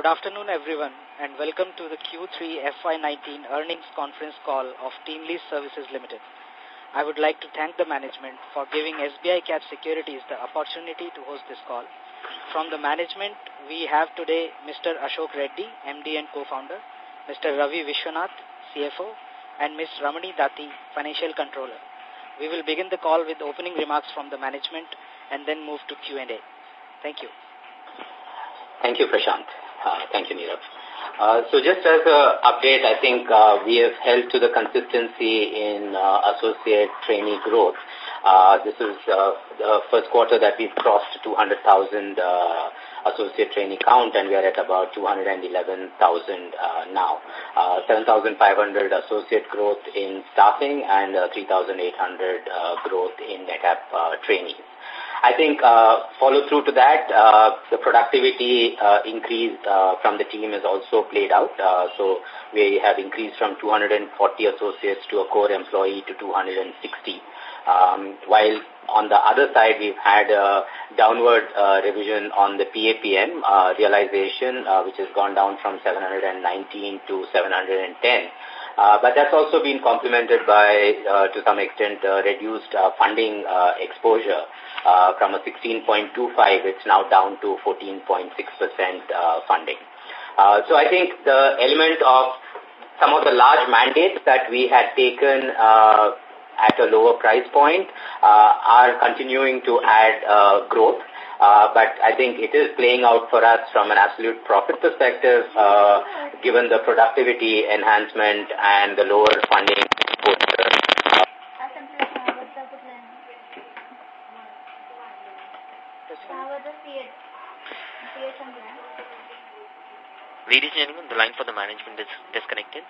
Good afternoon, everyone, and welcome to the Q3 FY19 earnings conference call of TeamLease Services Limited. I would like to thank the management for giving SBI Cap Securities the opportunity to host this call. From the management, we have today Mr. Ashok Reddy, MD and co-founder, Mr. Ravi Vishwanath, CFO, and Ms. Ramani Dati, Financial Controller. We will begin the call with opening remarks from the management and then move to Q&A. Thank you. Thank you, Prashant. Uh, thank you, Neerav. Uh, so just as an update, I think uh, we have held to the consistency in uh, associate trainee growth. Uh, this is uh, the first quarter that we've crossed 200,000 uh, associate trainee count and we are at about 211,000 uh, now. Uh, 7,500 associate growth in staffing and uh, 3,800 uh, growth in NETAP uh, trainees. I think uh, follow through to that, uh, the productivity uh, increase uh, from the team is also played out. Uh, so we have increased from 240 associates to a core employee to 260. Um, while on the other side, we've had a downward uh, revision on the PAPM uh, realization, uh, which has gone down from 719 to 710. Uh, but that's also been complemented by, uh, to some extent, uh, reduced uh, funding uh, exposure uh, from a 16.25, it's now down to 14.6% uh, funding. Uh, so I think the element of some of the large mandates that we had taken uh, at a lower price point uh, are continuing to add uh, growth. Uh, but I think it is playing out for us from an absolute profit perspective, uh, given the productivity enhancement and the lower funding. Ladies and gentlemen, the line for the management is disconnected.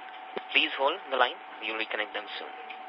Please hold the line. We will reconnect them soon.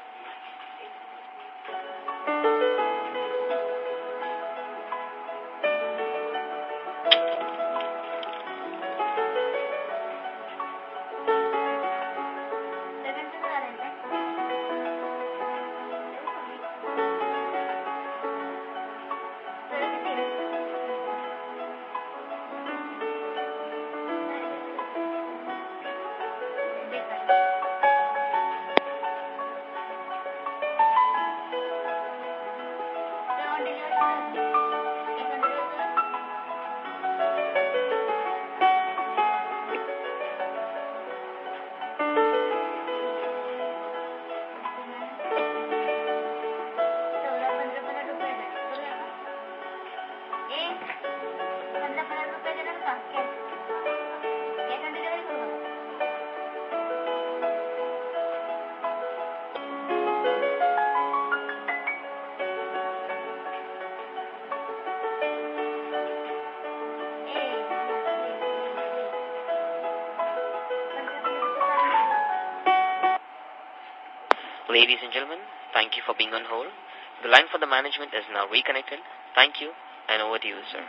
Ladies and gentlemen, thank you for being on hold. The line for the management is now reconnected. Thank you, and over to you, sir.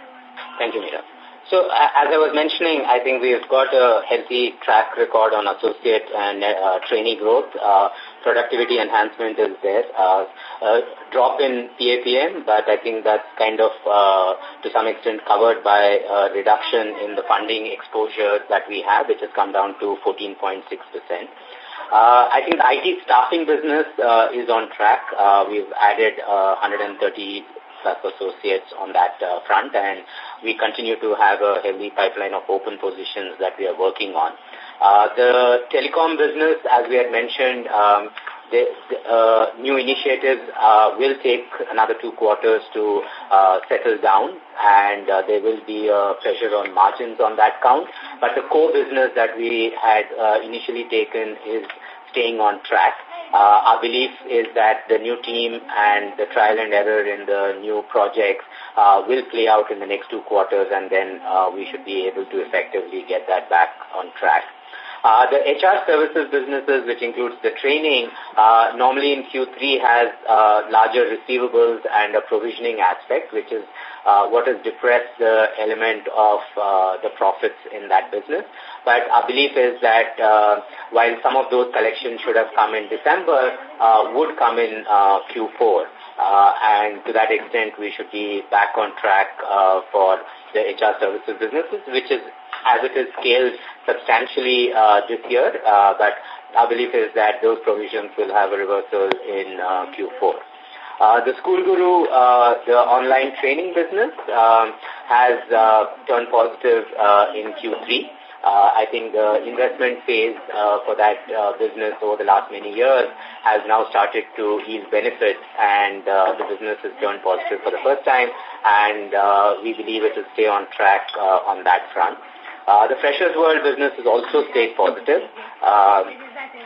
Thank you, Mira. So, as I was mentioning, I think we've got a healthy track record on associate and uh, trainee growth. Uh, productivity enhancement is there. Uh, uh, drop in PAPM, but I think that's kind of, to some extent, covered by a reduction in the funding exposure that we have, which has come down to 14.6%. Uh, I think the IT staffing business uh, is on track. Uh, we've added uh, 130 plus associates on that uh, front and we continue to have a heavy pipeline of open positions that we are working on. Uh, the telecom business, as we had mentioned, um, the, the uh, new initiatives uh, will take another two quarters to uh, settle down and uh, there will be a pressure on margins on that count. But the core business that we had uh, initially taken is staying on track. Uh, our belief is that the new team and the trial and error in the new projects uh, will play out in the next two quarters and then uh, we should be able to effectively get that back on track. Uh, the HR services businesses, which includes the training, uh, normally in Q3 has uh, larger receivables and a provisioning aspect, which is uh, what has depressed the element of uh, the profits in that business. But our belief is that uh, while some of those collections should have come in December, uh, would come in uh, Q4. Uh, and to that extent, we should be back on track uh, for the HR services businesses, which is as it is scaled substantially uh, this year, uh, but our belief is that those provisions will have a reversal in uh, Q4. Uh, the School Guru, uh, the online training business, um, has turned positive uh, in Q3. Uh, I think the investment phase for that business over the last many years has now started to yield benefits and the business has turned positive for the first time and we believe it will stay on track on that front. Uh, the Freshers World business has also stayed positive. Uh,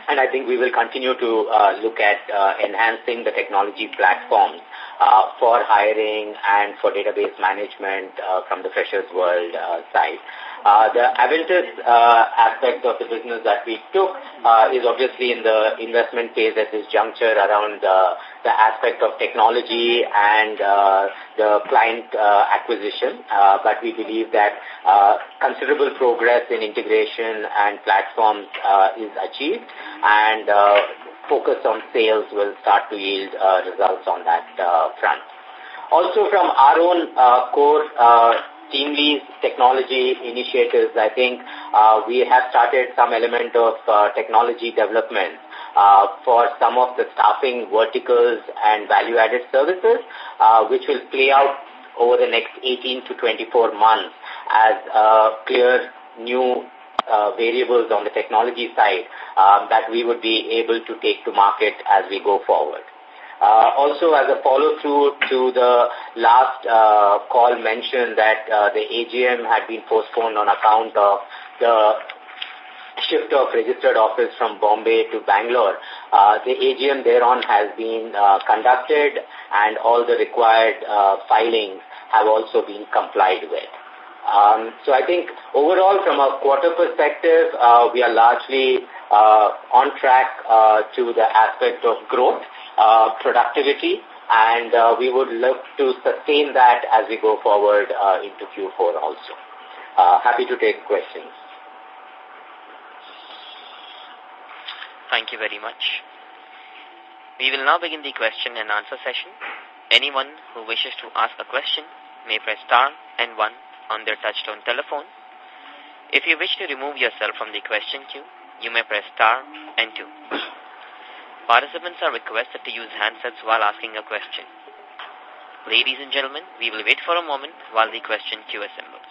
and I think we will continue to uh, look at uh, enhancing the technology platforms uh, for hiring and for database management uh, from the Freshers World uh, side. Uh, the Avantis uh, aspect of the business that we took uh, is obviously in the investment phase at this juncture around uh, the aspect of technology and uh, the client uh, acquisition. Uh, but we believe that uh, considerable progress in integration and platforms uh, is achieved and uh, focus on sales will start to yield uh, results on that uh, front. Also from our own uh, core uh, Teamlease technology initiatives, I think uh, we have started some element of uh, technology development uh, for some of the staffing verticals and value-added services, uh, which will play out over the next 18 to 24 months as uh, clear new uh, variables on the technology side uh, that we would be able to take to market as we go forward. Uh, also, as a follow-through to the last uh, call mentioned that uh, the AGM had been postponed on account of the shift of registered office from Bombay to Bangalore. Uh, the AGM thereon has been uh, conducted and all the required uh, filings have also been complied with. Um, so I think overall from a quarter perspective, uh, we are largely uh, on track uh, to the aspect of growth uh, productivity, and uh, we would look to sustain that as we go forward uh, into Q4 also. Uh, happy to take questions. Thank you very much. We will now begin the question and answer session. Anyone who wishes to ask a question may press star and one on their touchtone telephone. If you wish to remove yourself from the question queue, you may press star and two. Participants are requested to use handsets while asking a question. Ladies and gentlemen, we will wait for a moment while the question queue assembles.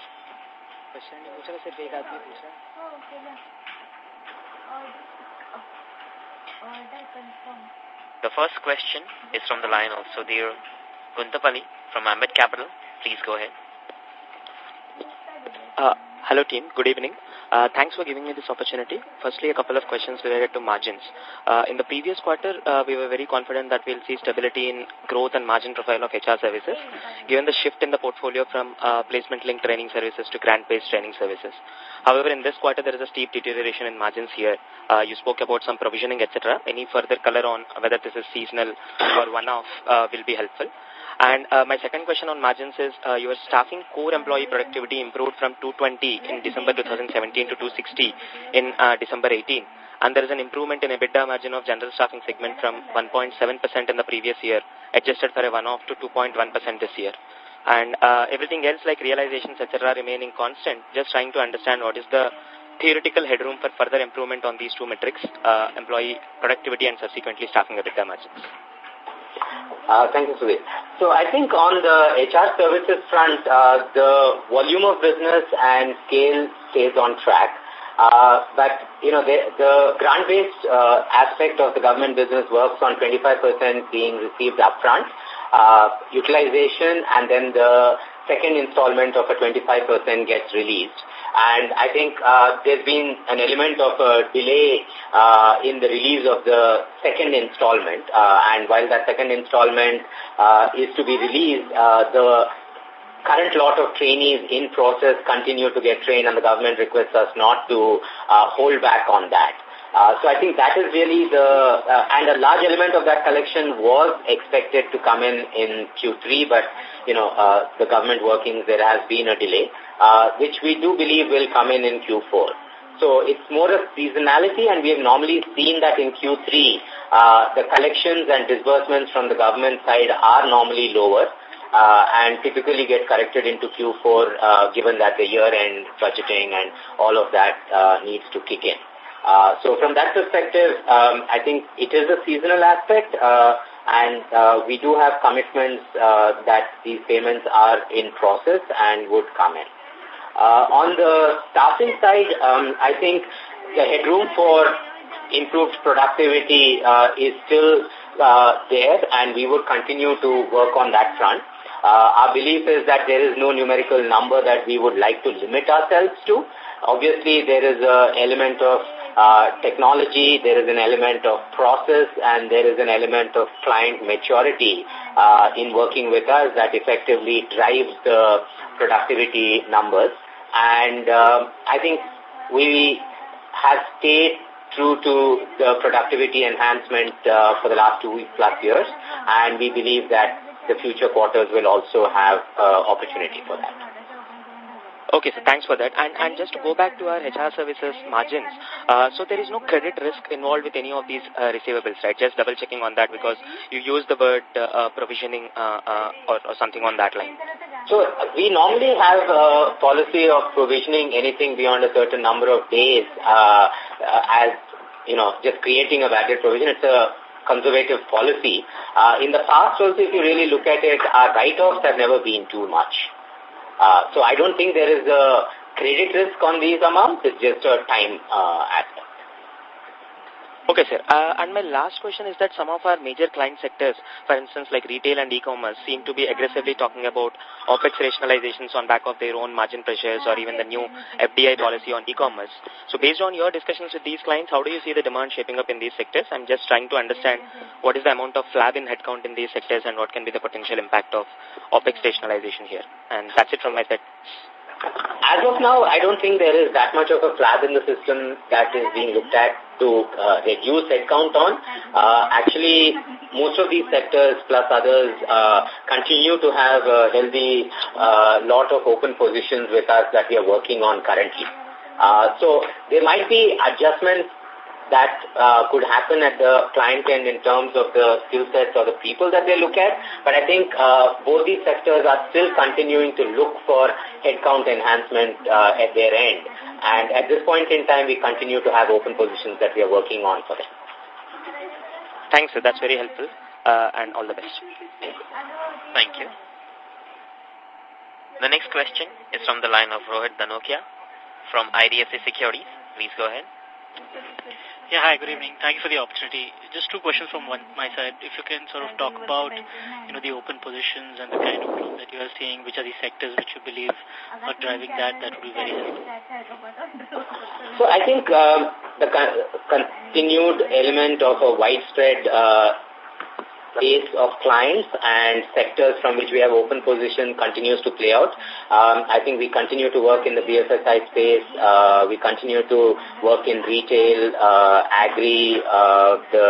The first question is from the line of Sudhir Guntapalli from Ambit Capital. Please go ahead. Uh, hello team, good evening. Uh, thanks for giving me this opportunity. Firstly, a couple of questions related to margins. Uh, in the previous quarter, uh, we were very confident that we'll see stability in growth and margin profile of HR services, given the shift in the portfolio from uh, placement-linked training services to grant-based training services. However, in this quarter, there is a steep deterioration in margins here. Uh, you spoke about some provisioning, etc. Any further color on whether this is seasonal or one-off uh, will be helpful. And uh, my second question on margins is uh, your staffing core employee productivity improved from 220 in December 2017 to 260 in uh, December 18. And there is an improvement in EBITDA margin of general staffing segment from 1.7% in the previous year, adjusted for a one-off to 2.1% this year. And uh, everything else like realizations, etc. remaining constant, just trying to understand what is the theoretical headroom for further improvement on these two metrics, uh, employee productivity and subsequently staffing EBITDA margins. Uh, thank you, Sudhir. So I think on the HR services front, uh, the volume of business and scale stays on track. Uh, but, you know, the, the grant-based uh, aspect of the government business works on 25% being received upfront, uh, utilization, and then the second installment of a 25% gets released. And I think uh, there's been an element of a delay uh, in the release of the second installment. Uh, and while that second installment uh, is to be released, uh, the current lot of trainees in process continue to get trained and the government requests us not to uh, hold back on that. Uh, so I think that is really the, uh, and a large element of that collection was expected to come in in Q3, but, you know, uh, the government workings, there has been a delay uh, which we do believe will come in in Q4. So it's more a seasonality and we have normally seen that in Q3, uh, the collections and disbursements from the government side are normally lower. uh, and typically get corrected into Q4 uh, given that the year-end budgeting and all of that uh, needs to kick in. Uh, so from that perspective, um, I think it is a seasonal aspect uh, and uh, we do have commitments uh, that these payments are in process and would come in. Uh, on the staffing side, um, I think the headroom for improved productivity uh, is still uh, there and we would continue to work on that front. Uh, our belief is that there is no numerical number that we would like to limit ourselves to. Obviously, there is an element of uh, technology, there is an element of process, and there is an element of client maturity uh, in working with us that effectively drives the productivity numbers. And uh, I think we have stayed true to the productivity enhancement uh, for the last two plus years, and we believe that the future quarters will also have uh, opportunity for that. Okay, so thanks for that. And, and just to go back to our HR services margins, uh, so there is no credit risk involved with any of these uh, receivables, right? Just double checking on that because you use the word uh, uh, provisioning uh, or, or something on that line. So we normally have a policy of provisioning anything beyond a certain number of days as, you know, just creating a valid provision. It's a conservative policy. In the past also, if you really look at it, our write-offs have never been too much. Uh, so I don't think there is a credit risk on these amounts. It's just a time uh, aspect. Okay, sir. Uh, and my last question is that some of our major client sectors, for instance, like retail and e-commerce, seem to be aggressively talking about OPEX rationalizations on back of their own margin pressures or even the new FDI policy on e-commerce. So based on your discussions with these clients, how do you see the demand shaping up in these sectors? I'm just trying to understand what is the amount of flab in headcount in these sectors and what can be the potential impact of OPEX rationalization here. And that's it from my side. As of now, I don't think there is that much of a flab in the system that is being looked at to uh, reduce headcount on. Uh, actually, most of these sectors plus others uh, continue to have a healthy uh, lot of open positions with us that we are working on currently. Uh, so there might be adjustments that uh, could happen at the client end in terms of the skill sets or the people that they look at. But I think uh, both these sectors are still continuing to look for headcount enhancement uh, at their end. And at this point in time, we continue to have open positions that we are working on for them. Thanks, sir. That's very helpful. Uh, and all the best. Thank you. The next question is from the line of Rohit Dokania from IDFC Securities. Please go ahead. Yeah, hi, good evening. Thank you for the opportunity. Just two questions from one, my side. If you can sort of talk about, you know, the open positions and the kind of growth that you are seeing, which are the sectors which you believe are driving that, that would be very helpful. So I think um, the con continued element of a widespread uh, base of clients and sectors from which we have open position continues to play out. Um, I think we continue to work in the BFSI space. Uh, we continue to work in retail, uh, agri, uh, the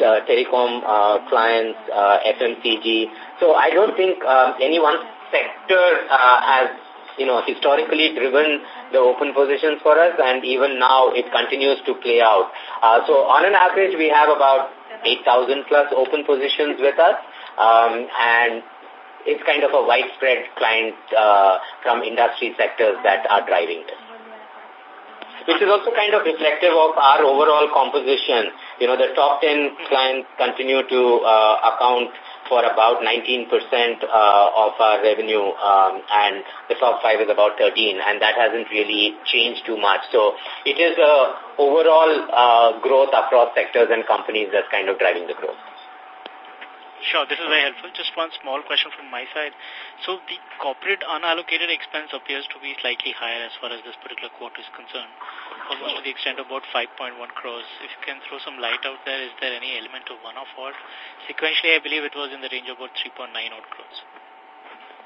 uh, telecom uh, clients, uh, FMCG. So I don't think um, any one sector uh, has you know, historically driven the open positions for us and even now it continues to play out. Uh, so on an average, we have about 8,000 plus open positions with us, um, and it's kind of a widespread client uh, from industry sectors that are driving this. Which is also kind of reflective of our overall composition. You know, the top 10 clients continue to uh, account for about 19% uh, of our revenue um, and the top 5 is about 13 and that hasn't really changed too much. So it is a overall uh, growth across sectors and companies that's kind of driving the growth. Sure, this is very helpful. Just one small question from my side. So the corporate unallocated expense appears to be slightly higher as far as this particular quarter is concerned, almost to the extent of about 5.1 crores. If you can throw some light out there, is there any element of one-off or sequentially I believe it was in the range of about 3.9 odd crores?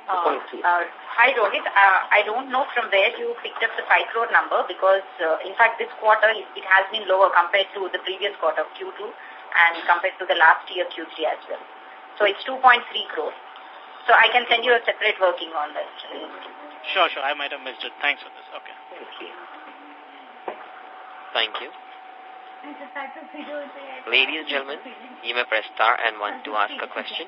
Uh, uh, hi Rohit, uh, I don't know from where you picked up the 5 crore number because uh, in fact this quarter it, it has been lower compared to the previous quarter Q2 and compared to the last year Q3 as well. So it's 2.3 crores. So I can send you a separate working on that. Sure, sure. I might have missed it. Thanks for this. Okay. Thank you. Thank you. Ladies and gentlemen, you may press star and one to ask a question.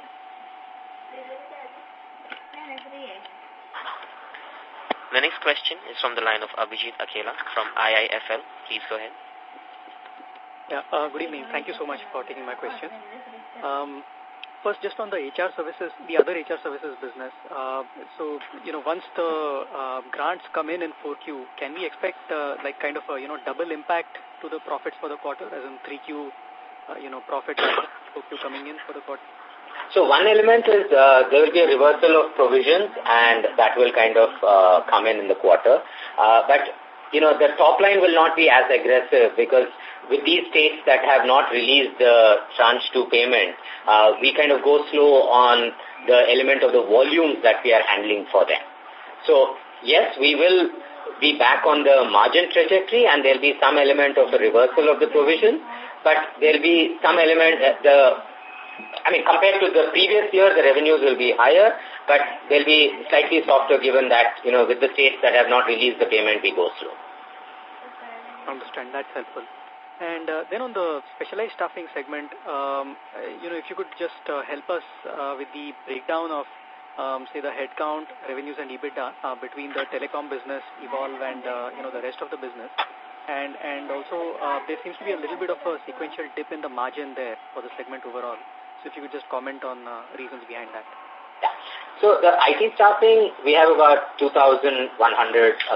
The next question is from the line of Abhijit Akella from IIFL. Please go ahead. Yeah, uh, good evening. Thank you so much for taking my question. Um, first, just on the HR services, the other HR services business. Uh, so, you know, once the uh, grants come in in 4Q, can we expect uh, like kind of a, you know, double impact to the profits for the quarter, as in 3Q, uh, you know, profit 4Q coming in for the quarter? So one element is there will be a reversal of provisions and that will kind of come in in the quarter. But, you know, the top line will not be as aggressive because with these states that have not released the tranche 2 payment, uh, we kind of go slow on the element of the volumes that we are handling for them. So, yes, we will be back on the margin trajectory and there'll be some element of a reversal of the provision, but there'll be some element, uh, the I mean, compared to the previous year, the revenues will be higher, but they'll be slightly softer given that, you know, with the states that have not released the payment, we go slow. Understand. That's helpful. And uh, then on the specialized staffing segment, um, uh, you know, if you could just uh, help us uh, with the breakdown of, um, say, the headcount, revenues, and EBITDA uh, between the telecom business, Evolve, and uh, you know the rest of the business. And and also uh, there seems to be a little bit of a sequential dip in the margin there for the segment overall. So if you could just comment on uh, reasons behind that. So the IT staffing, we have about 2,100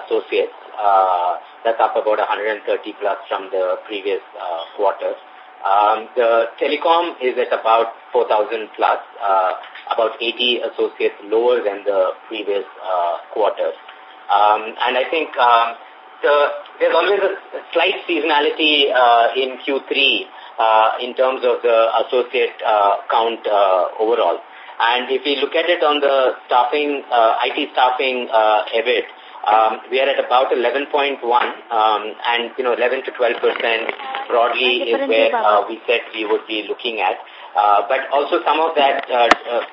associates. Uh, that's up about 130 plus from the previous uh, quarter. Um, the telecom is at about 4,000 plus, uh, about 80 associates lower than the previous uh, quarter. Um, and I think um, the, there's always a slight seasonality uh, in Q3 uh, in terms of the associate uh, count uh, overall. And if we look at it on the staffing, uh, IT staffing uh, EBIT, um, we are at about 11.1 um, and, you know, 11 to 12 percent broadly is where uh, we said we would be looking at. Uh, but also some of that uh, uh,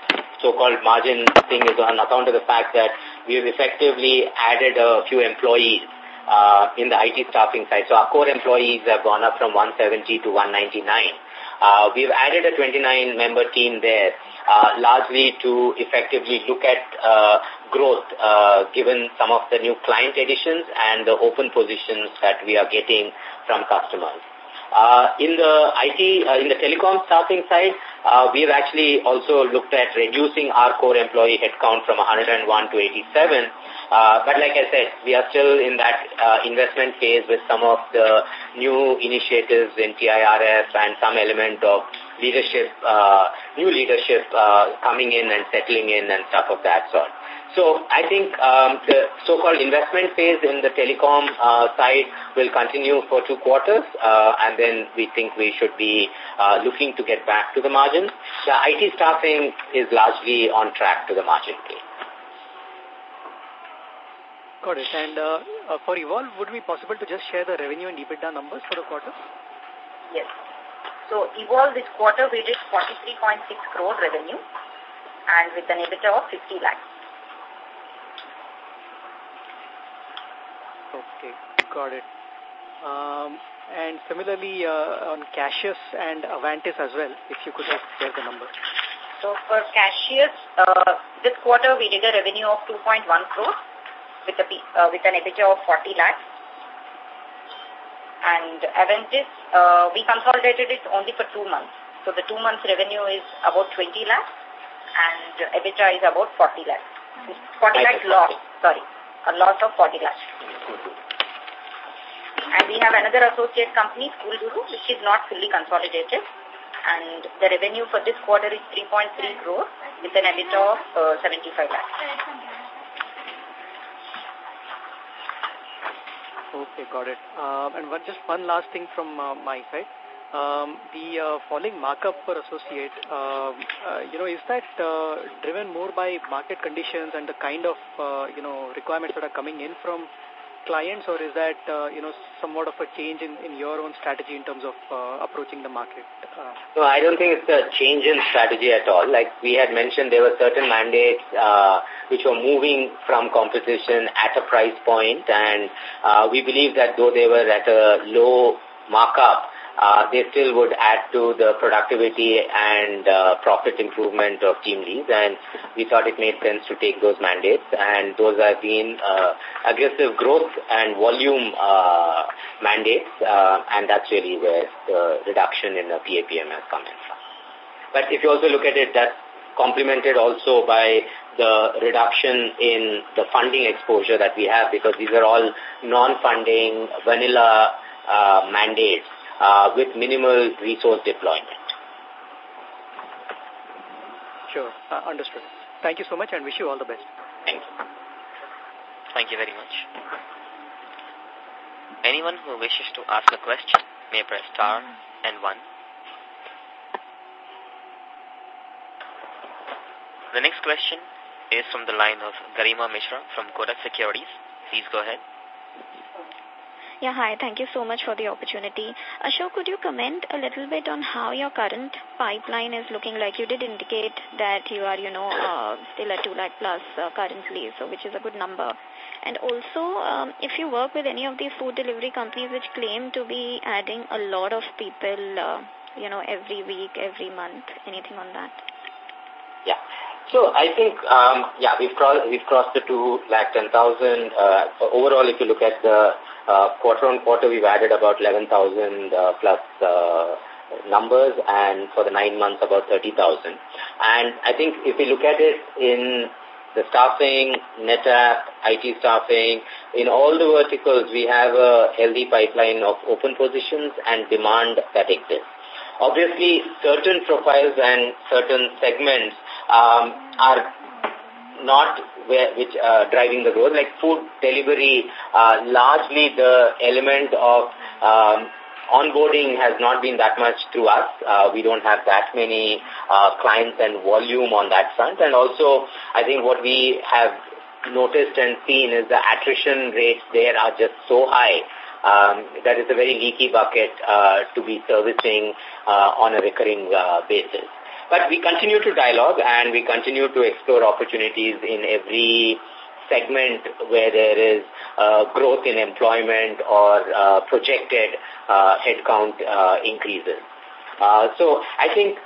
so-called margin thing is on account of the fact that we have effectively added a few employees uh, in the IT staffing side. So our core employees have gone up from 170 to 199. Uh, we've added a 29-member team there, uh, largely to effectively look at uh, growth, uh, given some of the new client additions and the open positions that we are getting from customers. Uh, in the IT, uh, in the telecom staffing side, uh, we've actually also looked at reducing our core employee headcount from 101 to 87. Uh, but like I said, we are still in that uh, investment phase with some of the new initiatives in TIRF and some element of leadership, uh, new leadership uh, coming in and settling in and stuff of that sort. So I think um, the so-called investment phase in the telecom uh, side will continue for two quarters, uh, and then we think we should be uh, looking to get back to the margins. The IT staffing is largely on track to the margin gain. Got it. And uh, uh, for Evolve, would it be possible to just share the revenue and EBITDA numbers for the quarter? Yes. So Evolve this quarter we did 43.6 crore revenue and with an EBITDA of 50 lakhs. Okay, got it. Um, and similarly uh, on Cassius and Avantis as well, if you could just share the number. So for Cassius, uh, this quarter we did a revenue of 2.1 crore with, a, uh, with an EBITDA of 40 lakhs. And Avantis, uh, we consolidated it only for two months. So the two months revenue is about 20 lakhs and EBITDA is about 40 lakhs. 40 lakhs loss, sorry, a loss of 40 lakhs. And we have another associate company, School Guru, which is not fully consolidated. And the revenue for this quarter is 3.3 crore with an EBITDA of uh, 75 lakhs. Okay, got it. Um, and one, just one last thing from uh, my side. Um, the uh, falling markup per associate, um, uh, you know, is that uh, driven more by market conditions and the kind of, uh, you know, requirements that are coming in from clients or is that, uh, you know, somewhat of a change in, in your own strategy in terms of uh, approaching the market? Uh, no, I don't think it's a change in strategy at all. Like we had mentioned, there were certain mandates uh, which were moving from competition at a price point and uh, we believe that though they were at a low markup, uh, they still would add to the productivity and uh, profit improvement of TeamLease and we thought it made sense to take those mandates and those have been uh, aggressive growth and volume uh, mandates uh, and that's really where the reduction in the PAPM has come in from. But if you also look at it, that's complemented also by the reduction in the funding exposure that we have because these are all non-funding vanilla uh, mandates uh, with minimal resource deployment. Sure, uh, understood. Thank you so much and wish you all the best. Thank you. Thank you very much. Anyone who wishes to ask a question may press star and one. The next question is from the line of Garima Mishra from Kotak Securities. Please go ahead. Yeah, hi. Thank you so much for the opportunity. Ashok, could you comment a little bit on how your current pipeline is looking like? You did indicate that you are, you know, uh, still at 2 lakh plus uh, currently, so which is a good number. And also, um, if you work with any of these food delivery companies which claim to be adding a lot of people, uh, you know, every week, every month, anything on that? Yeah. So I think, um, yeah, we've crossed, we've crossed the 2 lakh 10,000. Uh, overall, if you look at the uh, quarter on quarter, we've added about 11,000 uh, plus uh, numbers and for the nine months about 30,000. And I think if we look at it in the staffing, NETAP, IT staffing, in all the verticals, we have a healthy pipeline of open positions and demand that exists. Obviously, certain profiles and certain segments um, are not where, which uh, driving the growth. Like food delivery, uh, largely the element of um, onboarding has not been that much through us. Uh, we don't have that many uh, clients and volume on that front. And also, I think what we have noticed and seen is the attrition rates there are just so high um, that is a very leaky bucket uh, to be servicing uh, on a recurring uh, basis. But we continue to dialogue and we continue to explore opportunities in every segment where there is uh, growth in employment or uh, projected uh, headcount uh, increases. Uh, so I think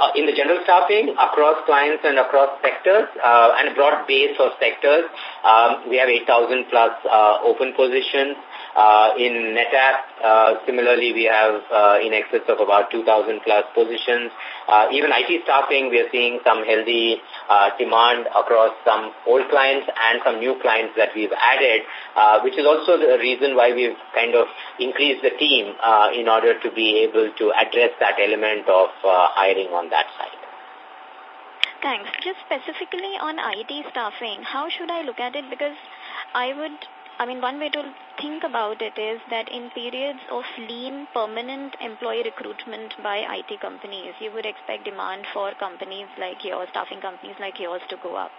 uh, in the general staffing across clients and across sectors uh, and a broad base of sectors, um, we have 8,000 plus uh, open positions. Uh, in NETAP, uh, similarly, we have uh, in excess of about 2,000 plus positions. Uh, even IT staffing, we are seeing some healthy uh, demand across some old clients and some new clients that we've added, uh, which is also the reason why we've kind of increased the team uh, in order to be able to address that element of uh, hiring on that side. Thanks. Just specifically on IT staffing, how should I look at it? Because I would I mean, one way to think about it is that in periods of lean permanent employee recruitment by IT companies, you would expect demand for companies like yours, staffing companies like yours to go up.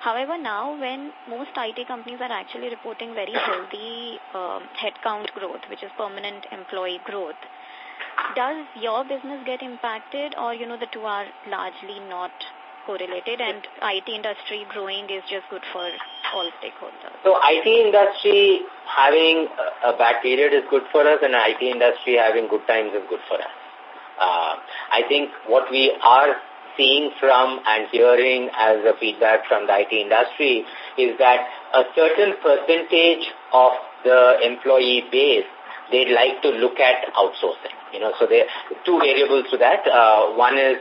However, now when most IT companies are actually reporting very healthy um, headcount growth, which is permanent employee growth, does your business get impacted or, you know, the two are largely not correlated and IT industry growing is just good for all stakeholders? So IT industry having a bad period is good for us and IT industry having good times is good for us. Uh, I think what we are seeing from and hearing as a feedback from the IT industry is that a certain percentage of the employee base they'd like to look at outsourcing. You know, so there are two variables to that. Uh, one is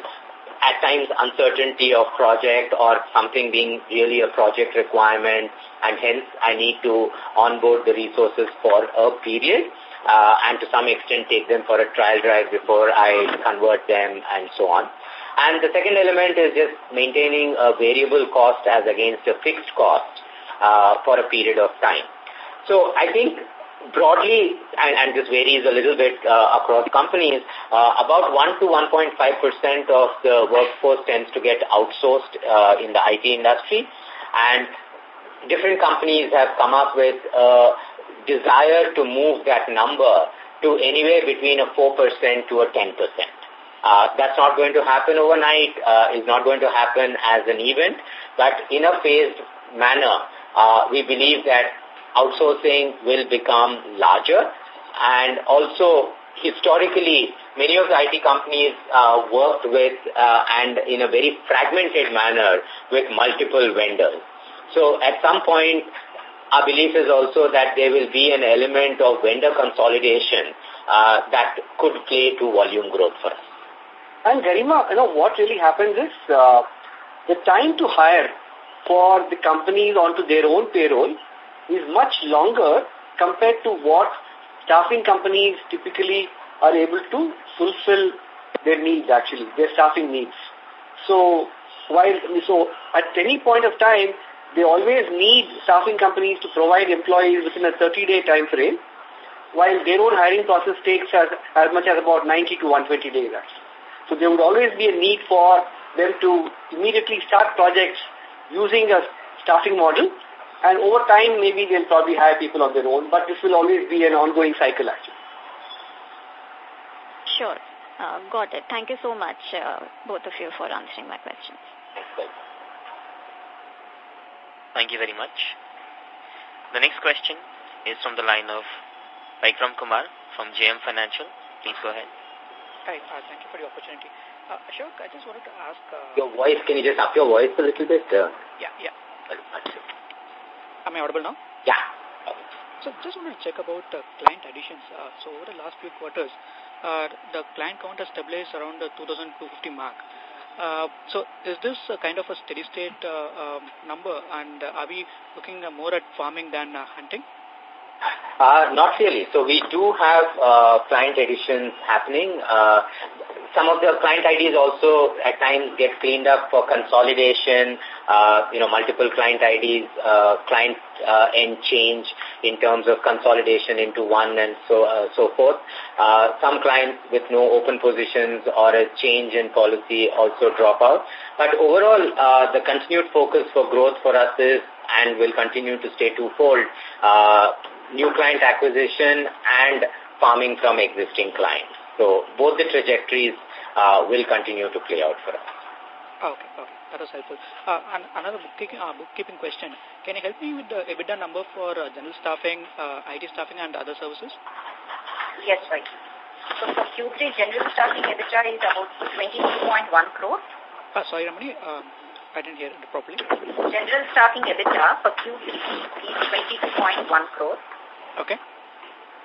at times uncertainty of project or something being really a project requirement and hence I need to onboard the resources for a period uh, and to some extent take them for a trial drive before I convert them and so on. And the second element is just maintaining a variable cost as against a fixed cost uh, for a period of time. So I think broadly, and, and this varies a little bit uh, across companies, uh, about 1 to 1.5% of the workforce tends to get outsourced uh, in the IT industry. And different companies have come up with a desire to move that number to anywhere between a 4% to a 10%. Uh, that's not going to happen overnight, uh, is not going to happen as an event, but in a phased manner, uh, we believe that outsourcing will become larger and also historically, many of the IT companies uh, worked with uh, and in a very fragmented manner with multiple vendors. So at some point, our belief is also that there will be an element of vendor consolidation uh, that could play to volume growth for us. And Garima, you know, what really happens is uh, the time to hire for the companies onto their own payroll is much longer compared to what staffing companies typically are able to fulfill their needs actually, their staffing needs. So while so at any point of time, they always need staffing companies to provide employees within a 30-day time frame, while their own hiring process takes as, as much as about 90 to 120 days actually. So there would always be a need for them to immediately start projects using a staffing model and over time maybe they'll probably hire people on their own but this will always be an ongoing cycle actually. Sure. Uh, got it. Thank you so much, uh, both of you, for answering my questions. Thank you very much. The next question is from the line of Vikram Kumar from JM Financial. Please go ahead. Hi, uh, thank you for the opportunity. Uh, Ashok, I just wanted to ask... Uh, your voice, can you just up your voice a little bit? Uh, yeah, yeah. Am I audible now? Yeah. So just wanted to check about uh, client additions. Uh, so over the last few quarters, uh, the client count has stabilized around the 2,250 mark. Uh, so is this a kind of a steady state uh, um, number and uh, are we looking more at farming than uh, hunting? Uh, not really. So we do have uh, client additions happening. Uh, some of the client IDs also at times get cleaned up for consolidation, uh, you know, multiple client IDs, uh, client uh, end change in terms of consolidation into one and so uh, so forth. Uh, some clients with no open positions or a change in policy also drop out. But overall, uh, the continued focus for growth for us is and will continue to stay twofold, uh, new client acquisition and farming from existing clients. So both the trajectories uh, will continue to play out for us. Okay, okay. That was helpful. Uh, and another bookkeeping, uh, bookkeeping question. Can you help me with the EBITDA number for uh, general staffing, uh, IT staffing and other services? Yes, right. So for Q3, general staffing EBITDA is about 22.1 crores. Uh, sorry, Ramani, um, I didn't hear it properly. General staffing EBITDA for Q3 is 22.1 crores. Okay.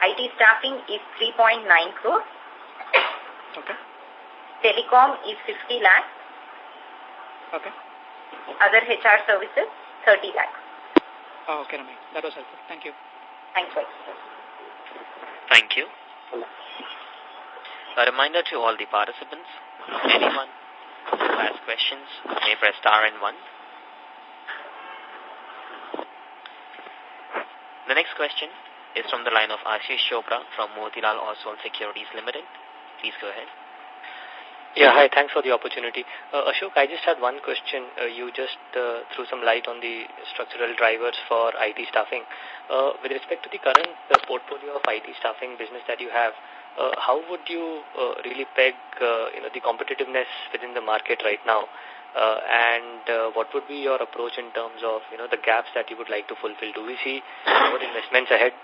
IT staffing is 3.9 crores. Okay. Telecom is 50 lakhs. Okay. Other HR services, 30 lakhs. Oh, okay, Ramay. That was helpful. Thank you. Thanks, Mike. Thank you. A reminder to all the participants, anyone who has questions may press star and one. The next question is from the line of Ashish Chopra from Motilal Oswal Securities Limited. Please go ahead. Yeah, hi. Thanks for the opportunity. Uh, Ashok, I just had one question. Uh, you just uh, threw some light on the structural drivers for IT staffing. Uh, with respect to the current portfolio of IT staffing business that you have, how would you really peg you know, the competitiveness within the market right now? Uh, and uh, what would be your approach in terms of you know the gaps that you would like to fulfill? Do we see more investments ahead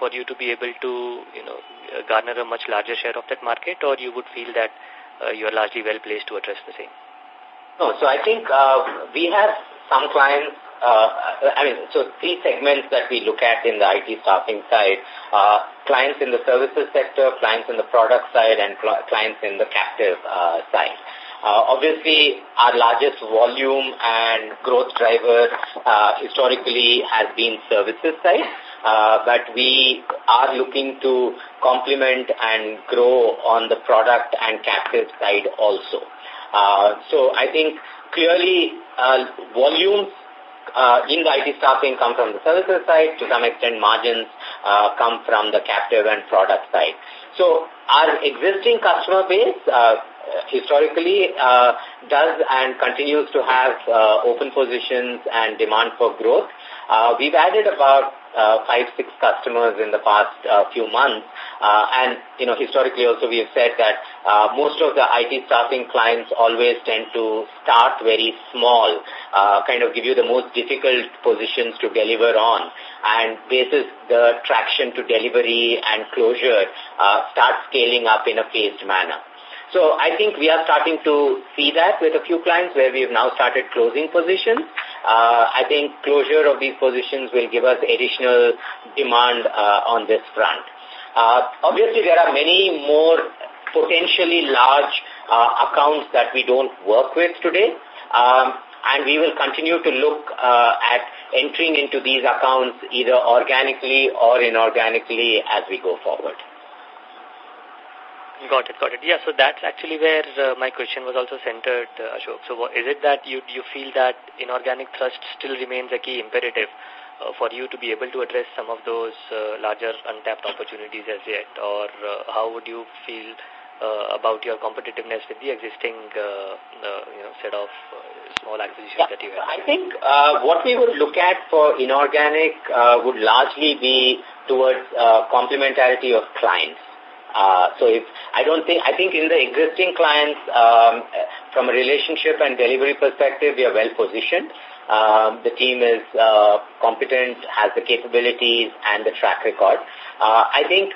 for you to be able to you know garner a much larger share of that market, or you would feel that uh, you are largely well placed to address the same? No, so I think uh, we have some clients, uh, I mean, so three segments that we look at in the IT staffing side, uh, clients in the services sector, clients in the product side, and clients in the captive uh, side. Uh, obviously, our largest volume and growth driver uh, historically has been services side, uh, but we are looking to complement and grow on the product and captive side also. Uh, so I think clearly uh, volumes uh, in the IT staffing come from the services side. To some extent, margins uh, come from the captive and product side. So our existing customer base, uh, historically uh, does and continues to have uh, open positions and demand for growth. Uh, we've added about uh, five, six customers in the past uh, few months Uh, and, you know, historically also we have said that uh, most of the IT staffing clients always tend to start very small, uh, kind of give you the most difficult positions to deliver on. And basis the traction to delivery and closure, uh, start scaling up in a phased manner. So I think we are starting to see that with a few clients where we have now started closing positions. Uh, I think closure of these positions will give us additional demand uh, on this front. Uh, obviously, there are many more potentially large uh, accounts that we don't work with today. Um, and we will continue to look uh, at entering into these accounts either organically or inorganically as we go forward. Got it, got it. Yeah, so that's actually where uh, my question was also centered, uh, Ashok. So is it that you, you feel that inorganic thrust still remains a key imperative uh, for you to be able to address some of those uh, larger untapped opportunities as yet? Or uh, how would you feel uh, about your competitiveness with the existing uh, uh, you know, set of uh, small acquisitions yeah, that you have? I think uh, what we would look at for inorganic uh, would largely be towards uh, complementarity of clients. Uh, so if I don't think, I think in the existing clients, um, from a relationship and delivery perspective, we are well positioned. Um, the team is uh, competent, has the capabilities and the track record. Uh, I think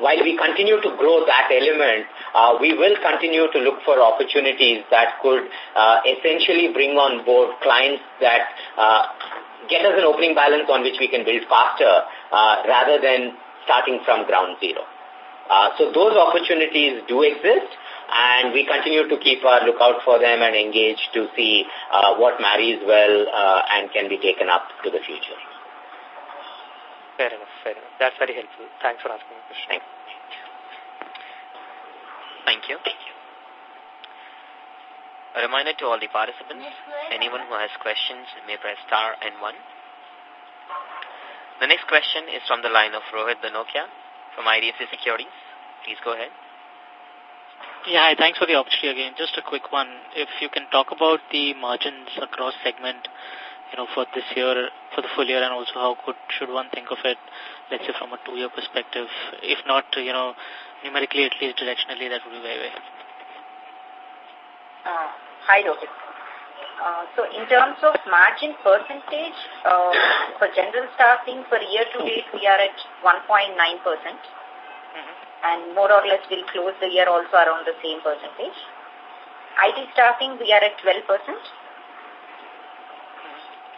while we continue to grow that element, uh, we will continue to look for opportunities that could uh, essentially bring on board clients that uh, get us an opening balance on which we can build faster uh, rather than starting from ground zero. Uh, so those opportunities do exist and we continue to keep our lookout for them and engage to see uh, what marries well uh, and can be taken up to the future. Fair enough, fair enough. That's very helpful. Thanks for asking the question. Thank you. Thank you. A reminder to all the participants, anyone who has questions may press star and one. The next question is from the line of Rohit Dokania from IDFC Securities. Please go ahead. Yeah, hi, thanks for the opportunity again. Just a quick one. If you can talk about the margins across segment, you know, for this year, for the full year, and also how could should one think of it, let's say from a two-year perspective. If not, you know, numerically at least directionally, that would be very, very helpful. Uh, hi, Rohit. Uh, so in terms of margin percentage, uh, for general staffing for year to date, we are at 1.9 percent and more or less we'll close the year also around the same percentage. IT staffing, we are at 12%.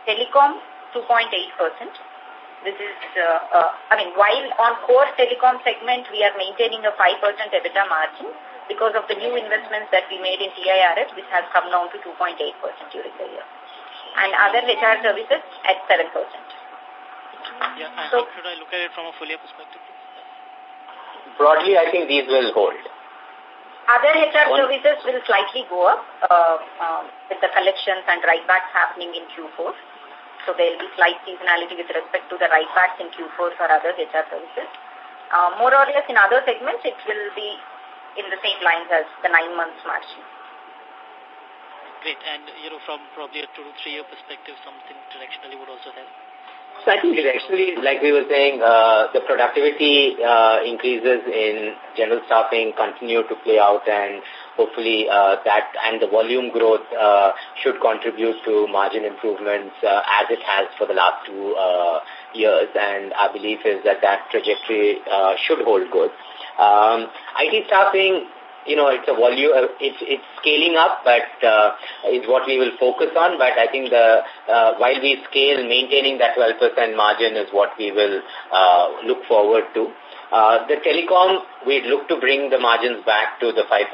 Telecom, 2.8%. This is, uh, uh, I mean, while on core telecom segment, we are maintaining a 5% EBITDA margin because of the new investments that we made in TIRF, which has come down to 2.8% during the year. And other HR services at 7%. Yeah, and so, how should I look at it from a full year perspective? broadly, I think these will hold. Other HR One. services will slightly go up uh, uh, with the collections and write-backs happening in Q4. So there will be slight seasonality with respect to the write-backs in Q4 for other HR services. Uh, more or less in other segments, it will be in the same lines as the nine months margin. Great. And, you know, from probably a two to three year perspective, something directionally would also help. So I think directionally, like we were saying, uh, the productivity uh, increases in general staffing continue to play out and hopefully uh, that and the volume growth uh, should contribute to margin improvements uh, as it has for the last two uh, years and our belief is that that trajectory uh, should hold good. Um, IT staffing you know, it's a volume, uh, it's, it's scaling up, but uh, is what we will focus on. But I think the uh, while we scale, maintaining that 12% margin is what we will uh, look forward to. Uh, the telecom, we look to bring the margins back to the 5%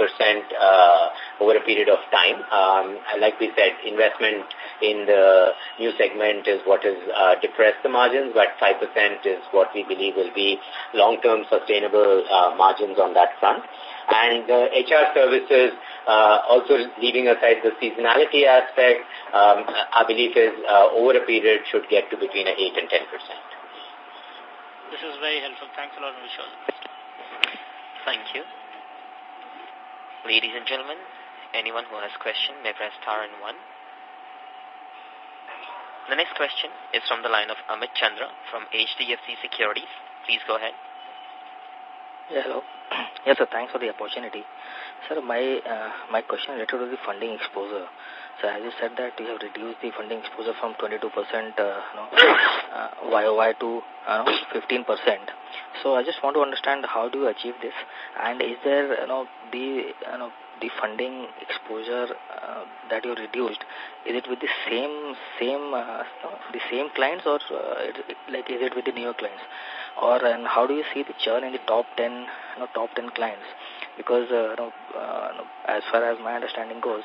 uh, over a period of time. Um, like we said, investment in the new segment is what has uh, depressed the margins, but 5% is what we believe will be long-term sustainable uh, margins on that front. And uh, HR services, uh, also leaving aside the seasonality aspect, um, our belief is uh, over a period should get to between 8 and 10 percent. This is very helpful. Thanks a lot, Vishal. Thank you. Ladies and gentlemen, anyone who has question may press star and one. The next question is from the line of Amit Chandra from HDFC Securities. Please go ahead. Hello. Yes, sir. Thanks for the opportunity. Sir, my uh, my question related to the funding exposure. So as you said that you have reduced the funding exposure from 22% uh, no, uh, YOY to uh, 15%. So I just want to understand how do you achieve this and is there you know, the you know, the funding exposure uh, that you reduced, is it with the same same uh, the same clients or uh, like is it with the newer clients? Or and how do you see the churn in the top 10 you know, top 10 clients? Because you know, as far as my understanding goes,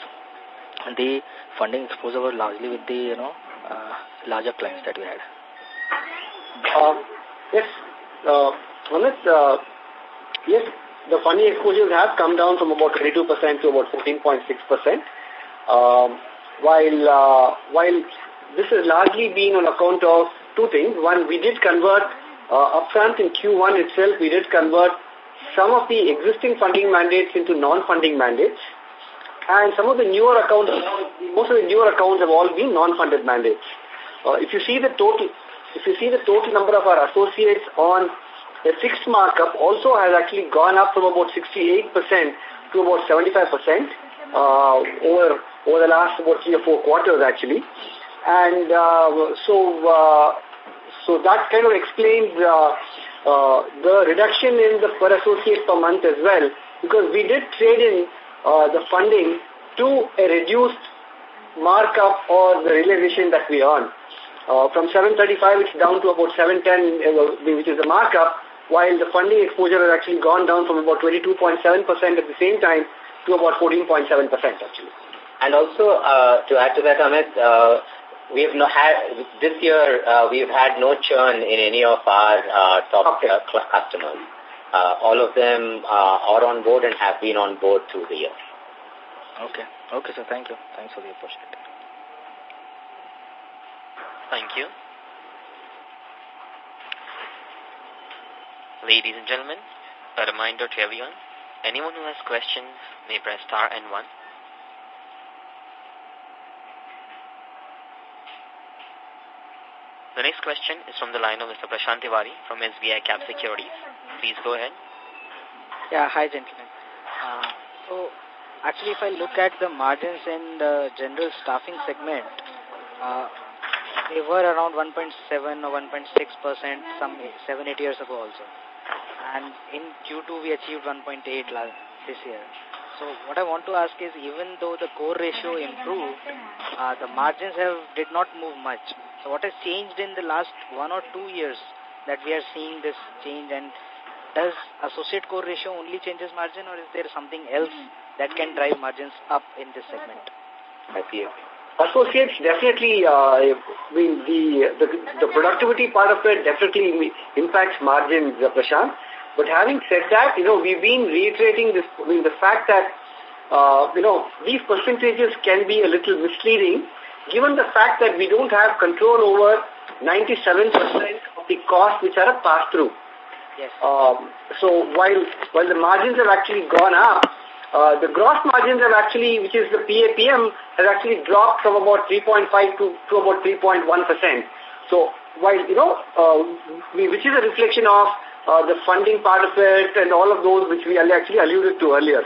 the funding exposure was largely with the you know larger clients that we had. Um, yes, uh, Amit, yes, the funding exposures have come down from about 22% to about 14.6%. Um, while uh, while this has largely been on account of two things. One, we did convert uh, upfront in Q1 itself, we did convert some of the existing funding mandates into non-funding mandates. And some of the newer accounts, most of the newer accounts have all been non-funded mandates. Uh, if you see the total, if you see the total number of our associates on the fixed markup also has actually gone up from about 68% to about 75% uh, over over the last about three or four quarters actually, and uh, so uh, so that kind of explains uh, uh, the reduction in the per associate per month as well because we did trade in uh, the funding to a reduced markup or the realization that we earn. Uh, from 735, it's down to about 710, uh, which is the markup, while the funding exposure has actually gone down from about 22.7% at the same time to about 14.7% actually. And also, uh, to add to that, Amit, uh, we have no had, this year, uh, we've had no churn in any of our uh, top okay. uh, customers. Uh, all of them uh, are on board and have been on board through the year. Okay. Okay, sir. Thank you. Thanks for the opportunity. Thank you. Ladies and gentlemen, a reminder to everyone, anyone who has questions may press star and one. The next question is from the line of Mr. Prashant Tiwari from SBI Cap Securities. Please go ahead. Yeah, hi gentlemen. Uh, so actually if I look at the margins in the general staffing segment, uh, they were around 1.7 or 1.6% some 7, 8 years ago also. And in Q2 we achieved 1.8 this year. So what I want to ask is even though the core ratio improved, uh, the margins have did not move much. So what has changed in the last one or two years that we are seeing this change and does associate core ratio only changes margin or is there something else that can drive margins up in this segment? Associates definitely, uh, the, the, the productivity part of it definitely impacts margins, uh, Prashant. But having said that, you know, we've been reiterating this, I mean, the fact that, uh, you know, these percentages can be a little misleading given the fact that we don't have control over 97% of the costs which are a pass-through. Yes. Um, so while, while the margins have actually gone up, uh, the gross margins have actually, which is the PAPM, has actually dropped from about 3.5 to, to about 3.1%. So while, you know, uh, we, which is a reflection of uh, the funding part of it and all of those which we actually alluded to earlier.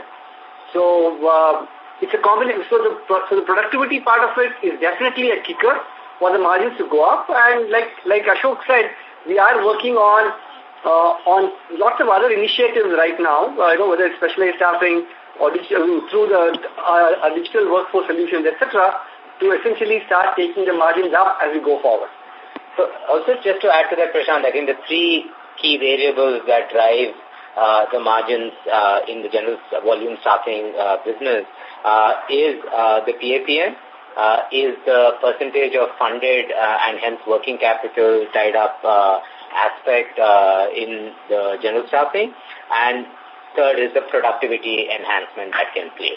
So, uh, it's a combination. So the, so the productivity part of it is definitely a kicker for the margins to go up. And like, like Ashok said, we are working on, uh, on lots of other initiatives right now, uh, you know, whether it's specialized staffing or digital, through the uh, digital workforce solutions, etc., to essentially start taking the margins up as we go forward. So also just to add to that, Prashant, I think the three key variables that drive uh, the margins uh, in the general volume staffing uh, business uh, is uh, the PAPM, uh, is the percentage of funded uh, and hence working capital tied up uh, aspect uh, in the general staffing, and third is the productivity enhancement that can play.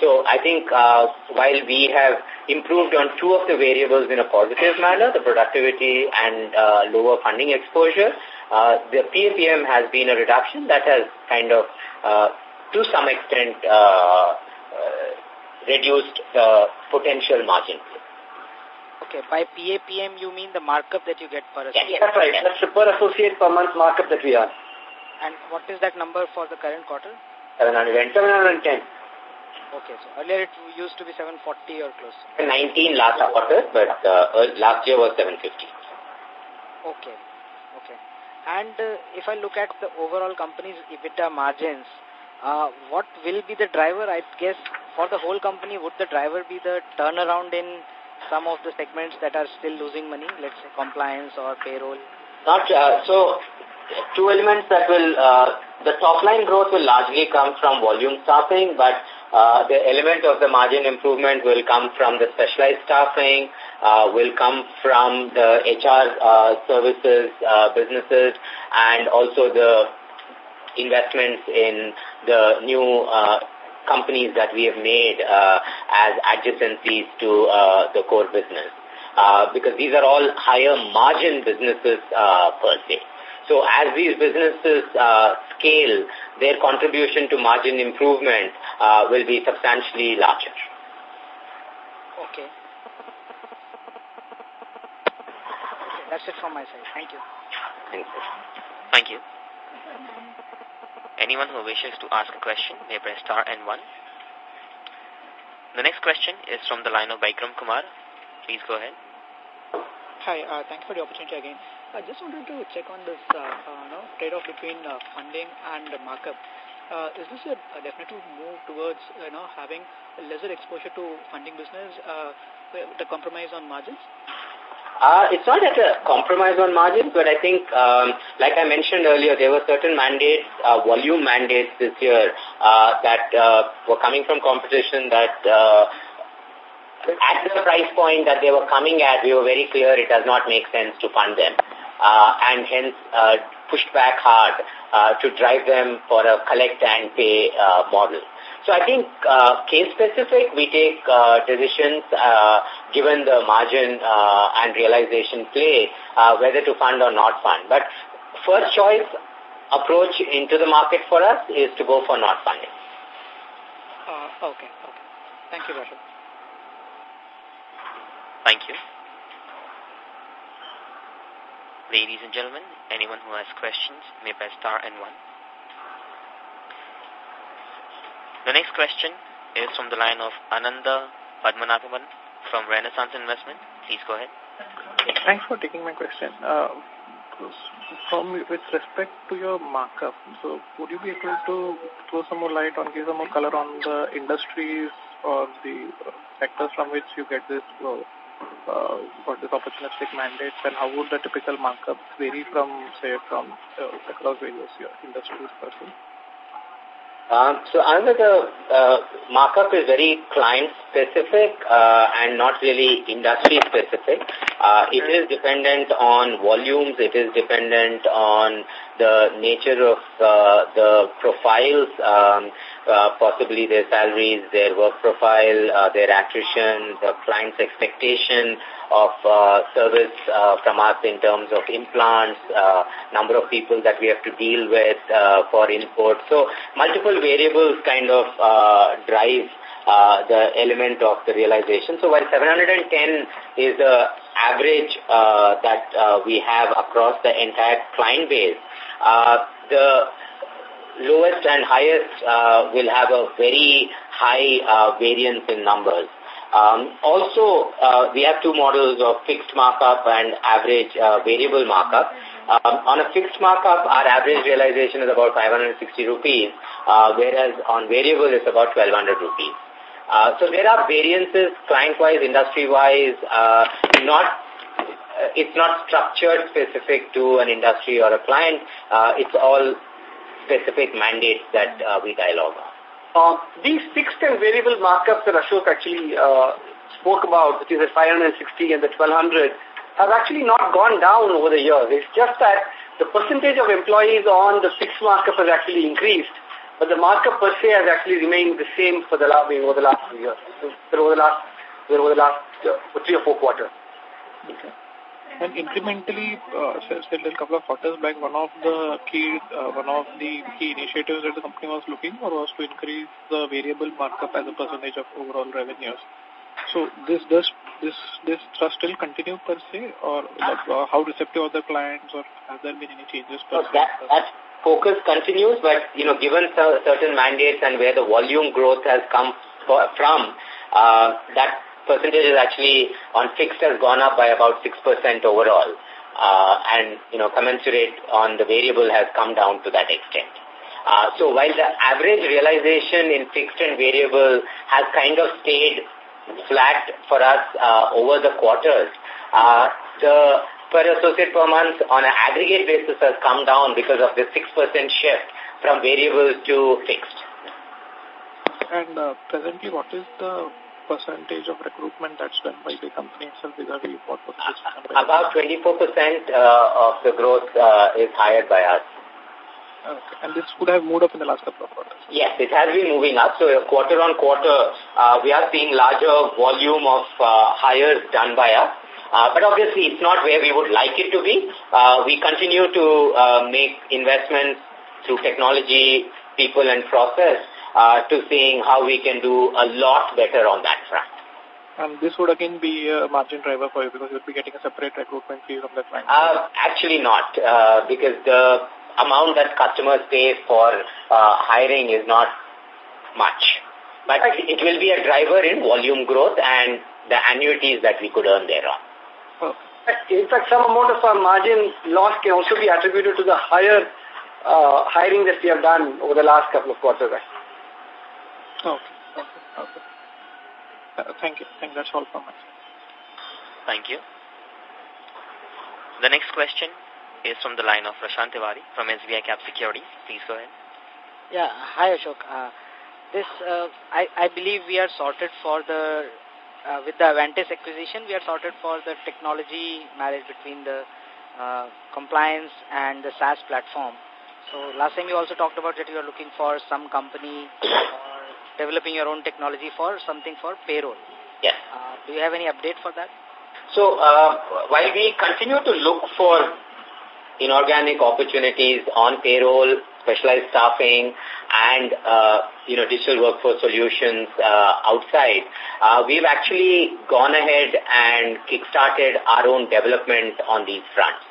So I think uh, while we have improved on two of the variables in a positive manner, the productivity and uh, lower funding exposure, uh, the PAPM has been a reduction that has kind of, uh, to some extent, uh, uh, reduced the potential margin. Okay, by PAPM you mean the markup that you get per associate? Yes, that's right. That's the per associate per month markup that we are. And what is that number for the current quarter? 700, 710. Okay, so earlier it used to be 740 or close. 19 last quarter, but uh, last year was 750. Okay, okay. And uh, if I look at the overall company's EBITDA margins, uh, what will be the driver? I guess for the whole company, would the driver be the turnaround in some of the segments that are still losing money, let's say compliance or payroll? Not uh, so. Two elements that will uh, the top line growth will largely come from volume staffing, but uh, the element of the margin improvement will come from the specialized staffing, uh, will come from the HR uh, services uh, businesses, and also the investments in the new uh, companies that we have made uh, as adjacencies to uh, the core business. Uh, because these are all higher margin businesses uh, per se. So as these businesses uh, scale, their contribution to margin improvement uh, will be substantially larger. Okay. That's it from my side. Thank you. Thank you. Thank you. Anyone who wishes to ask a question may press star and one. The next question is from the line of Vikram Kumar. Please go ahead. Hi, uh, you for the opportunity again. I just wanted to check on this uh, uh, no, trade-off between uh, funding and markup. Uh, is this a, a definitive move towards you know having lesser exposure to funding business, uh, the compromise on margins? Uh, it's not at a compromise on margins, but I think, um, like I mentioned earlier, there were certain mandates, uh, volume mandates this year uh, that uh, were coming from competition that uh, at the price point that they were coming at, we were very clear it does not make sense to fund them and hence uh, pushed back hard uh, to drive them for a collect and pay uh, model. So I think uh, case specific, we take uh, decisions uh, given the margin uh, and realization play uh, whether to fund or not fund. But first choice approach into the market for us is to go for not funding. Uh, okay, okay. Thank you, Rashid. Thank you. Ladies and gentlemen, anyone who has questions may press star and one. The next question is from the line of Ananda Padmanabhan from Renaissance Investment. Please go ahead. Thanks for taking my question. Uh, from with respect to your markup, so would you be able to throw some more light on, give some more color on the industries or the sectors from which you get this uh, uh, for this opportunistic mandates and how would the typical markups vary from, say, from uh, across various industries person? Um, so under the uh, markup is very client specific uh, and not really industry specific. Uh, it is dependent on volumes. It is dependent on the nature of uh, the profiles, um, uh, possibly their salaries, their work profile, uh, their attrition, the client's expectation of uh, service uh, from us in terms of implants, uh, number of people that we have to deal with uh, for input. So multiple variables kind of uh, drive uh, the element of the realization. So while 710 is the average uh, that uh, we have across the entire client base, uh, the lowest and highest uh, will have a very high uh, variance in numbers. Um, also, uh, we have two models of fixed markup and average uh, variable markup. Um, on a fixed markup, our average realization is about 560 rupees, uh, whereas on variable it's about 1200 rupees. Uh, so there are variances client-wise, industry-wise, uh, not uh, it's not structured specific to an industry or a client. Uh, it's all specific mandates that uh, we dialogue on. Uh, these fixed and variable markups that Ashok actually uh, spoke about, which is at 560 and the 1200, have actually not gone down over the years. It's just that the percentage of employees on the fixed markup has actually increased, but the markup per se has actually remained the same for the last, over the last few years, over the last, over the last uh, three or four quarters. Okay. And incrementally, uh, said a couple of quarters back, one of the key, uh, one of the key initiatives that the company was looking for was to increase the variable markup as a percentage of overall revenues. So this does this this trust still continue per se, or like, uh, how receptive are the clients, or have there been any changes per so That, that's focus continues, but, you know, given certain mandates and where the volume growth has come from, uh, that percentage is actually on fixed has gone up by about 6% overall. Uh, and, you know, commensurate on the variable has come down to that extent. Uh, so while the average realization in fixed and variable has kind of stayed flat for us uh, over the quarters, uh, the per associate per month on an aggregate basis has come down because of the 6% shift from variable to fixed. And uh, presently, what is the percentage of recruitment that's done by the company itself vis-a-vis what was About 24% uh, of the growth uh, is hired by us. Okay. And this would have moved up in the last couple of quarters? Yes, it has been moving up. So quarter on quarter, uh, we are seeing larger volume of uh, hires done by us. Uh, but obviously, it's not where we would like it to be. Uh, we continue to uh, make investments through technology, people, and process uh, to seeing how we can do a lot better on that front. And this would again be a margin driver for you because you'll be getting a separate recruitment fee from the client. Uh, actually not, uh, because the amount that customers pay for uh, hiring is not much. But it will be a driver in volume growth and the annuities that we could earn thereon. Oh. In fact, some amount of our margin loss can also be attributed to the higher uh, hiring that we have done over the last couple of quarters. Okay. Okay. okay. Uh, thank you. Thank you. That's all from us. Thank you. The next question is from the line of Prashant Tiwari from SBI Cap Securities. Please go ahead. Yeah. Hi, Ashok. Uh, this, uh, I, I believe we are sorted for the, uh, with the Avantis acquisition, we are sorted for the technology marriage between the uh, compliance and the SaaS platform. So last time you also talked about that you are looking for some company or developing your own technology for something for payroll. Yes. Uh, do you have any update for that? So uh, while we continue to look for inorganic opportunities on payroll, specialized staffing, and, uh, you know, digital workforce solutions uh, outside, uh, we've actually gone ahead and kickstarted our own development on these fronts.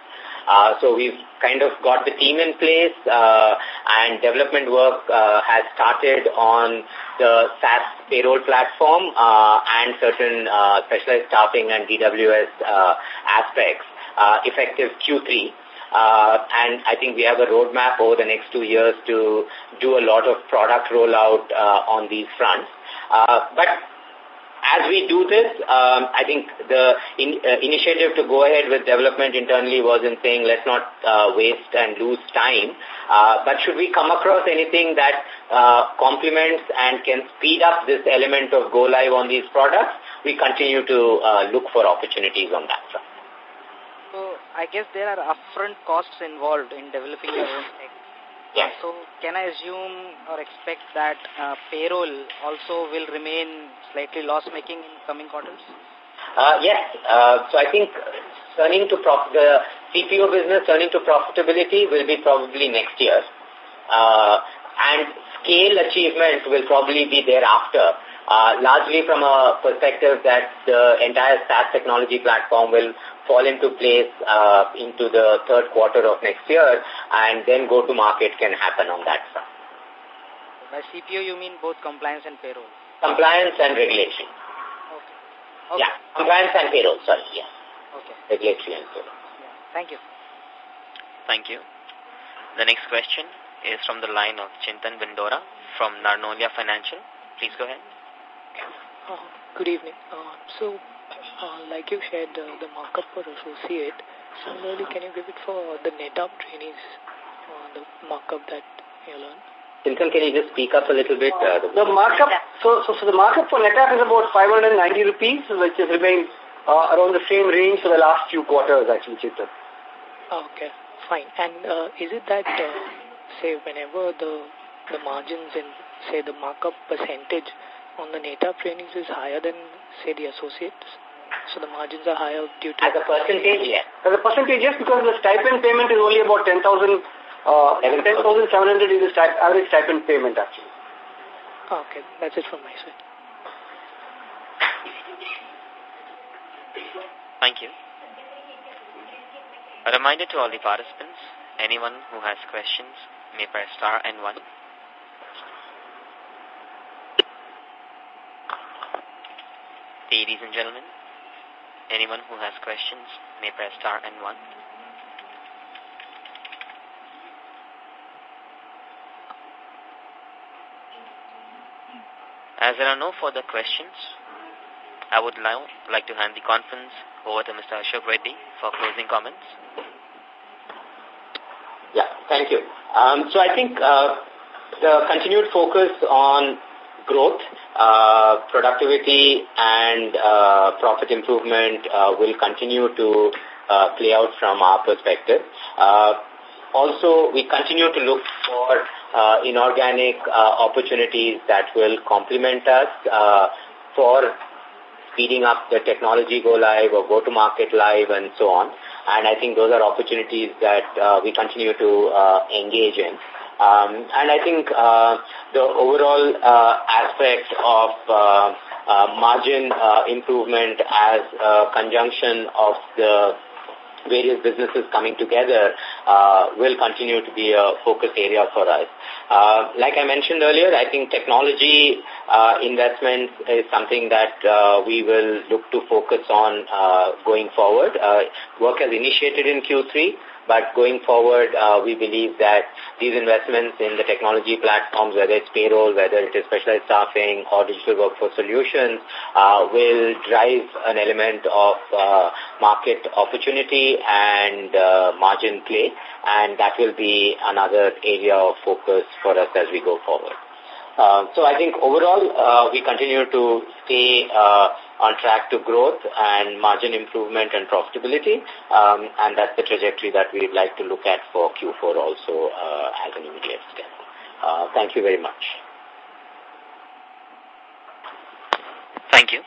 Uh, so we've kind of got the team in place uh, and development work uh, has started on the SaaS payroll platform uh, and certain uh, specialized staffing and DWS uh, aspects uh, effective Q3. Uh, and I think we have a roadmap over the next two years to do a lot of product rollout uh, on these fronts. Uh, but as we do this, um, I think the in, uh, initiative to go ahead with development internally was in saying let's not uh, waste and lose time. Uh, but should we come across anything that uh, complements and can speed up this element of go live on these products, we continue to uh, look for opportunities on that front. I guess there are upfront costs involved in developing your own tech. Yes. So can I assume or expect that uh, payroll also will remain slightly loss-making in coming quarters? Uh, yes. Uh, so I think turning to prof the CPO business turning to profitability will be probably next year. Uh, and scale achievement will probably be thereafter. Uh, largely from a perspective that the entire SaaS technology platform will fall into place uh, into the third quarter of next year and then go to market can happen on that front. By CPO you mean both compliance and payroll? Compliance and regulation. Okay. okay. Yeah, compliance and payroll, sorry, yeah. Okay. Regulatory and payroll. Yeah. Thank you. Thank you. The next question is from the line of Chintan Vindora from Narnolia Financial. Please go ahead. Uh, good evening. Uh, so, uh, like you shared, uh, the markup for associate, similarly, can you give it for the NETAP trainees, uh, the markup that you learn? Chintan, can you just speak up a little bit? Uh, the, the markup, so, so, so the markup for NETAP is about 590 rupees, which has remained uh, around the same range for the last few quarters, actually, Chintan. Okay, fine. And uh, is it that, uh, say, whenever the the margins in, say, the markup percentage on the NETAP trainings is higher than, say, the associates? So the margins are higher due to... As a percentage, yes. As a percentage, yes, because the stipend payment is only about 10,000, uh, 10,700 is the stip average stipend payment, actually. Okay, that's it from my side. Thank you. A reminder to all the participants, anyone who has questions may press star and one. Ladies and gentlemen, anyone who has questions may press star and one. As there are no further questions, I would now like to hand the conference over to Mr. Ashok Reddy for closing comments. Yeah, thank you. Um, so I think uh, the continued focus on growth, uh, productivity, and uh, profit improvement uh, will continue to uh, play out from our perspective. Uh, also, we continue to look for uh, inorganic uh, opportunities that will complement us uh, for speeding up the technology go live or go to market live and so on. And I think those are opportunities that uh, we continue to uh, engage in. Um, and I think uh, the overall uh, aspect of uh, uh, margin uh, improvement as a conjunction of the various businesses coming together uh, will continue to be a focus area for us. Uh, like I mentioned earlier, I think technology uh, investment is something that uh, we will look to focus on uh, going forward. Uh, work has initiated in Q3. But going forward, uh, we believe that these investments in the technology platforms, whether it's payroll, whether it is specialized staffing or digital workforce solutions, uh, will drive an element of uh, market opportunity and uh, margin play. And that will be another area of focus for us as we go forward. Uh, so I think overall, uh, we continue to stay uh, on track to growth and margin improvement and profitability. Um, and that's the trajectory that we'd like to look at for Q4 also uh, as an immediate step. Uh, thank you very much. Thank you.